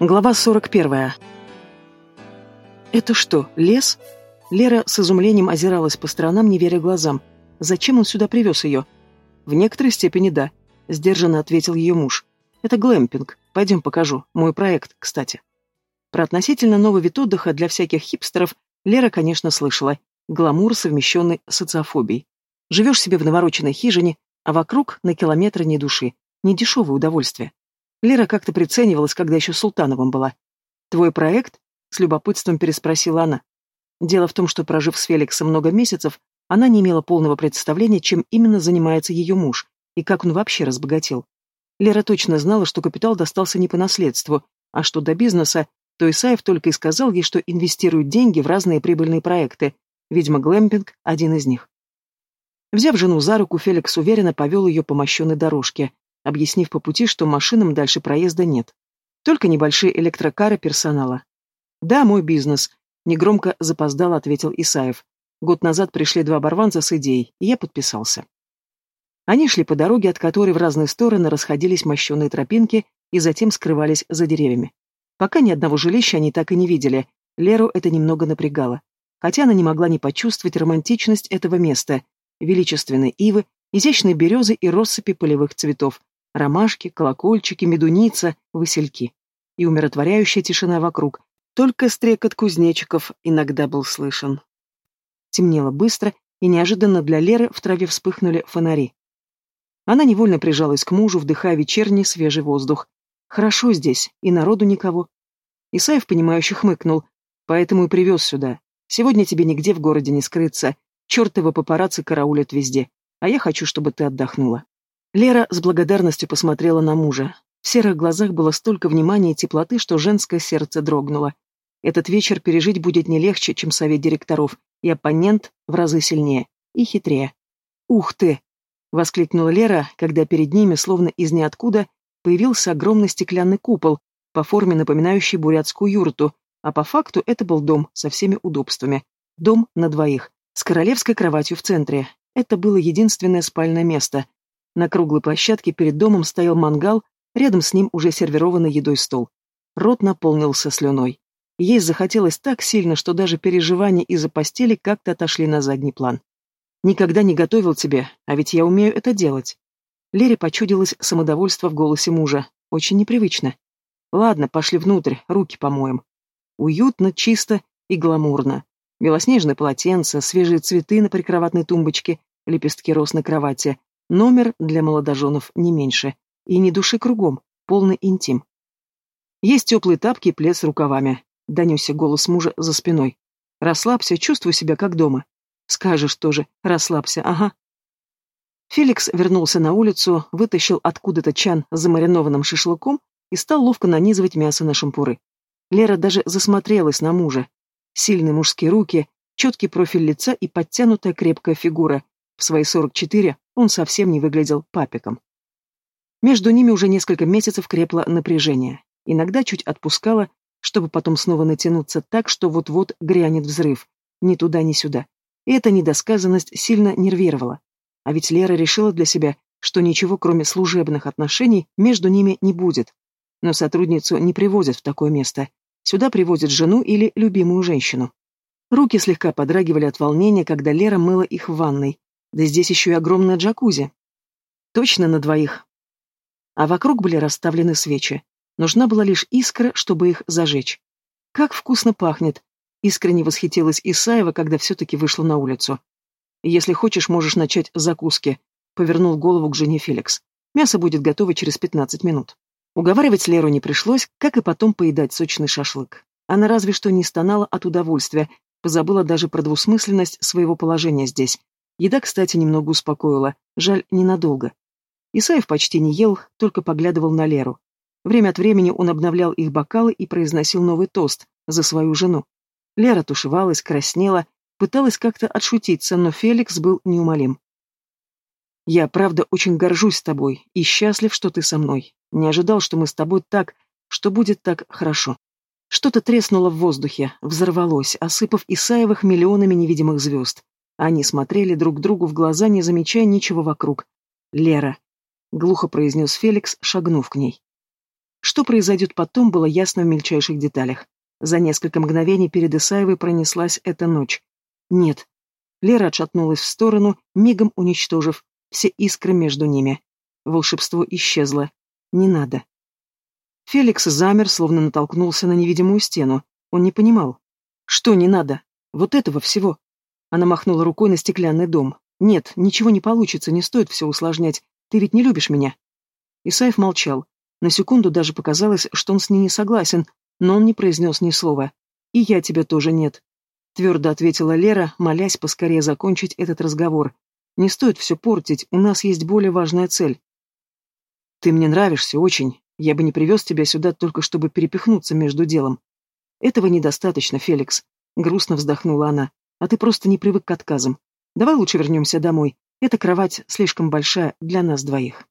Глава 41. «Это что, лес?» Лера с изумлением озиралась по сторонам, не веря глазам. «Зачем он сюда привез ее?» «В некоторой степени да», — сдержанно ответил ее муж. «Это глэмпинг. Пойдем покажу. Мой проект, кстати». Про относительно новый вид отдыха для всяких хипстеров Лера, конечно, слышала. Гламур, совмещенный с социофобией. Живешь себе в навороченной хижине, а вокруг на километры ни души. Недешевое удовольствие. Лера как-то приценивалась, когда еще Султановым была. «Твой проект?» — с любопытством переспросила она. Дело в том, что, прожив с Феликсом много месяцев, она не имела полного представления, чем именно занимается ее муж и как он вообще разбогател. Лера точно знала, что капитал достался не по наследству, а что до бизнеса, то Исаев только и сказал ей, что инвестирует деньги в разные прибыльные проекты. Видимо, глэмпинг – один из них. Взяв жену за руку, Феликс уверенно повел ее по мощенной дорожке объяснив по пути, что машинам дальше проезда нет. Только небольшие электрокары персонала. «Да, мой бизнес», — негромко запоздало ответил Исаев. Год назад пришли два оборванца с идеей, и я подписался. Они шли по дороге, от которой в разные стороны расходились мощеные тропинки и затем скрывались за деревьями. Пока ни одного жилища они так и не видели, Леру это немного напрягало. Хотя она не могла не почувствовать романтичность этого места, величественной ивы, изящной березы и россыпи полевых цветов, Ромашки, колокольчики, медуница, васильки. И умиротворяющая тишина вокруг. Только стрекот кузнечиков иногда был слышен. Темнело быстро, и неожиданно для Леры в траве вспыхнули фонари. Она невольно прижалась к мужу, вдыхая вечерний свежий воздух. Хорошо здесь, и народу никого. Исаев, понимающе хмыкнул. Поэтому и привез сюда. Сегодня тебе нигде в городе не скрыться. Чертовы папарацци караулят везде. А я хочу, чтобы ты отдохнула. Лера с благодарностью посмотрела на мужа. В серых глазах было столько внимания и теплоты, что женское сердце дрогнуло. Этот вечер пережить будет не легче, чем совет директоров, и оппонент в разы сильнее и хитрее. «Ух ты!» — воскликнула Лера, когда перед ними, словно из ниоткуда, появился огромный стеклянный купол, по форме напоминающий бурятскую юрту, а по факту это был дом со всеми удобствами. Дом на двоих, с королевской кроватью в центре. Это было единственное спальное место, на круглой площадке перед домом стоял мангал, рядом с ним уже сервированный едой стол. Рот наполнился слюной. Есть захотелось так сильно, что даже переживания из-за постели как-то отошли на задний план. «Никогда не готовил тебе, а ведь я умею это делать». Лере почудилось самодовольство в голосе мужа. Очень непривычно. «Ладно, пошли внутрь, руки помоем». Уютно, чисто и гламурно. Белоснежное полотенце, свежие цветы на прикроватной тумбочке, лепестки роз на кровати, Номер для молодоженов не меньше. И не души кругом, полный интим. Есть теплые тапки и плед с рукавами. Донесся голос мужа за спиной. Расслабься, чувствуй себя как дома. Скажешь тоже, расслабься, ага. Феликс вернулся на улицу, вытащил откуда-то чан с замаринованным шашлыком и стал ловко нанизывать мясо на шампуры. Лера даже засмотрелась на мужа. Сильные мужские руки, четкий профиль лица и подтянутая крепкая фигура. В свои сорок четыре он совсем не выглядел папиком. Между ними уже несколько месяцев крепло напряжение. Иногда чуть отпускало, чтобы потом снова натянуться так, что вот-вот грянет взрыв. Ни туда, ни сюда. И эта недосказанность сильно нервировала. А ведь Лера решила для себя, что ничего, кроме служебных отношений, между ними не будет. Но сотрудницу не привозят в такое место. Сюда привозят жену или любимую женщину. Руки слегка подрагивали от волнения, когда Лера мыла их в ванной, да здесь еще и огромная джакузи. Точно на двоих. А вокруг были расставлены свечи. Нужна была лишь искра, чтобы их зажечь. Как вкусно пахнет. Искренне восхитилась Исаева, когда все-таки вышла на улицу. «Если хочешь, можешь начать закуски», — повернул голову к жене Феликс. «Мясо будет готово через пятнадцать минут». Уговаривать Леру не пришлось, как и потом поедать сочный шашлык. Она разве что не стонала от удовольствия, позабыла даже про двусмысленность своего положения здесь, Еда, кстати, немного успокоила, жаль, ненадолго. Исаев почти не ел, только поглядывал на Леру. Время от времени он обновлял их бокалы и произносил новый тост за свою жену. Лера тушевалась, краснела, пыталась как-то отшутиться, но Феликс был неумолим. «Я, правда, очень горжусь тобой и счастлив, что ты со мной. Не ожидал, что мы с тобой так, что будет так хорошо». Что-то треснуло в воздухе, взорвалось, осыпав Исаевых миллионами невидимых звезд. Они смотрели друг другу в глаза, не замечая ничего вокруг. «Лера», — глухо произнес Феликс, шагнув к ней. Что произойдет потом, было ясно в мельчайших деталях. За несколько мгновений перед Исаевой пронеслась эта ночь. Нет. Лера отшатнулась в сторону, мигом уничтожив все искры между ними. Волшебство исчезло. Не надо. Феликс замер, словно натолкнулся на невидимую стену. Он не понимал. Что не надо? Вот этого всего. Она махнула рукой на стеклянный дом. Нет, ничего не получится, не стоит все усложнять. Ты ведь не любишь меня. Исаев молчал. На секунду даже показалось, что он с ней не согласен, но он не произнес ни слова. «И я тебя тоже нет», — твердо ответила Лера, молясь поскорее закончить этот разговор. «Не стоит все портить, у нас есть более важная цель». «Ты мне нравишься очень. Я бы не привез тебя сюда только чтобы перепихнуться между делом». «Этого недостаточно, Феликс», — грустно вздохнула она. «А ты просто не привык к отказам. Давай лучше вернемся домой. Эта кровать слишком большая для нас двоих».